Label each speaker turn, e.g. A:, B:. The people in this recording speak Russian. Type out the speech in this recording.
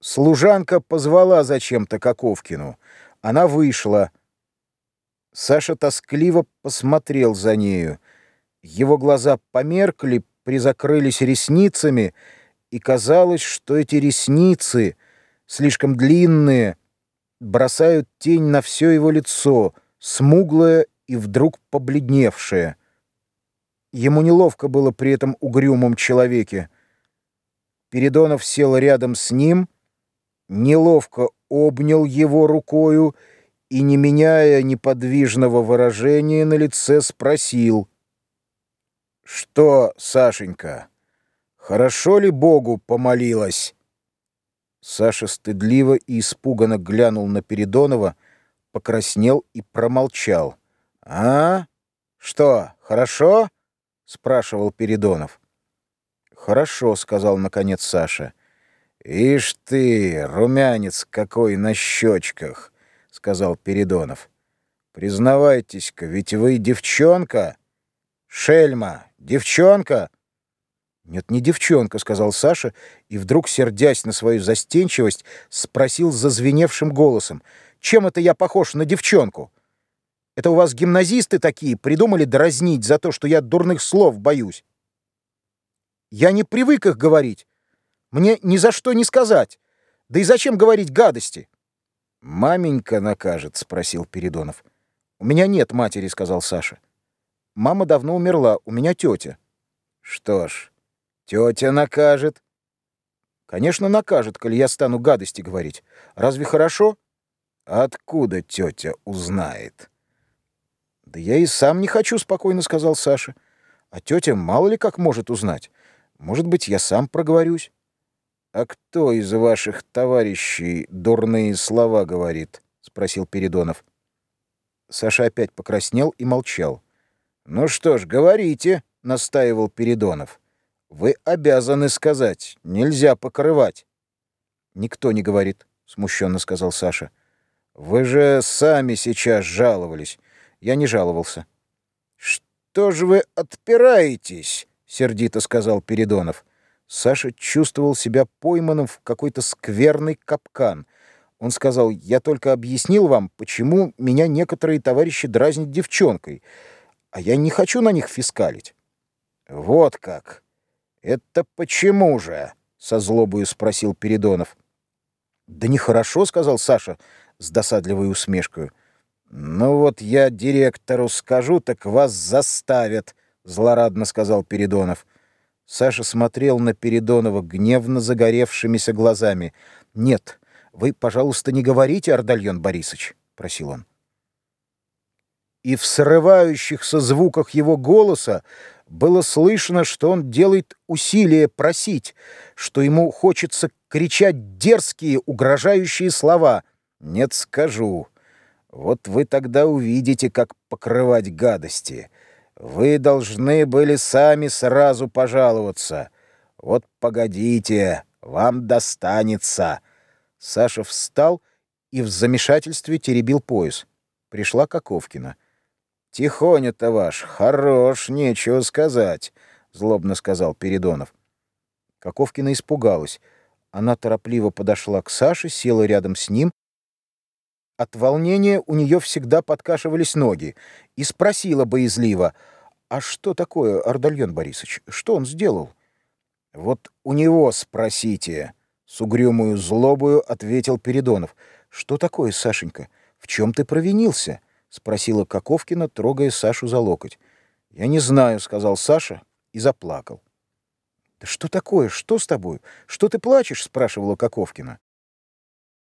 A: Служанка позвала зачем-то Каковкину. Она вышла. Саша тоскливо посмотрел за нею. Его глаза померкли, призакрылись ресницами, и казалось, что эти ресницы, слишком длинные, бросают тень на все его лицо, смуглое и вдруг побледневшее. Ему неловко было при этом угрюмом человеке. Передонов сел рядом с ним — неловко обнял его рукою и, не меняя неподвижного выражения на лице, спросил. «Что, Сашенька, хорошо ли Богу помолилась?» Саша стыдливо и испуганно глянул на Передонова, покраснел и промолчал. «А? Что, хорошо?» — спрашивал Передонов. «Хорошо», — сказал наконец Саша. «Ишь ты, румянец какой на щечках!» — сказал Передонов. «Признавайтесь-ка, ведь вы девчонка? Шельма, девчонка?» «Нет, не девчонка», — сказал Саша, и вдруг, сердясь на свою застенчивость, спросил зазвеневшим голосом. «Чем это я похож на девчонку? Это у вас гимназисты такие придумали дразнить за то, что я дурных слов боюсь?» «Я не привык их говорить. Мне ни за что не сказать. Да и зачем говорить гадости? «Маменька накажет?» — спросил Передонов. «У меня нет матери», — сказал Саша. «Мама давно умерла, у меня тетя». «Что ж, тетя накажет?» «Конечно, накажет, коли я стану гадости говорить. Разве хорошо?» «Откуда тетя узнает?» «Да я и сам не хочу», — спокойно сказал Саша. «А тетя мало ли как может узнать. Может быть, я сам проговорюсь». «А кто из ваших товарищей дурные слова говорит?» — спросил Передонов. Саша опять покраснел и молчал. «Ну что ж, говорите», — настаивал Передонов. «Вы обязаны сказать, нельзя покрывать». «Никто не говорит», — смущенно сказал Саша. «Вы же сами сейчас жаловались». Я не жаловался. «Что же вы отпираетесь?» — сердито сказал Передонов. Саша чувствовал себя пойманным в какой-то скверный капкан. Он сказал, «Я только объяснил вам, почему меня некоторые товарищи дразнят девчонкой, а я не хочу на них фискалить». «Вот как! Это почему же?» — со злобою спросил Передонов. «Да нехорошо», — сказал Саша с досадливой усмешкой. «Ну вот я директору скажу, так вас заставят», — злорадно сказал Передонов. Саша смотрел на Передонова гневно загоревшимися глазами. «Нет, вы, пожалуйста, не говорите, Ардальон Борисович», — просил он. И в срывающихся звуках его голоса было слышно, что он делает усилие просить, что ему хочется кричать дерзкие, угрожающие слова. «Нет, скажу. Вот вы тогда увидите, как покрывать гадости». Вы должны были сами сразу пожаловаться. Вот погодите, вам достанется. Саша встал и в замешательстве теребил пояс. Пришла Каковкина. «Тихоня-то ваш, хорош, нечего сказать», — злобно сказал Передонов. Каковкина испугалась. Она торопливо подошла к Саше, села рядом с ним. От волнения у нее всегда подкашивались ноги. И спросила боязливо — «А что такое, Ардальон Борисович? Что он сделал?» «Вот у него спросите», — с угрюмую злобою ответил Передонов. «Что такое, Сашенька? В чем ты провинился?» — спросила Каковкина, трогая Сашу за локоть. «Я не знаю», — сказал Саша и заплакал. «Да что такое? Что с тобой? Что ты плачешь?» — спрашивала Каковкина.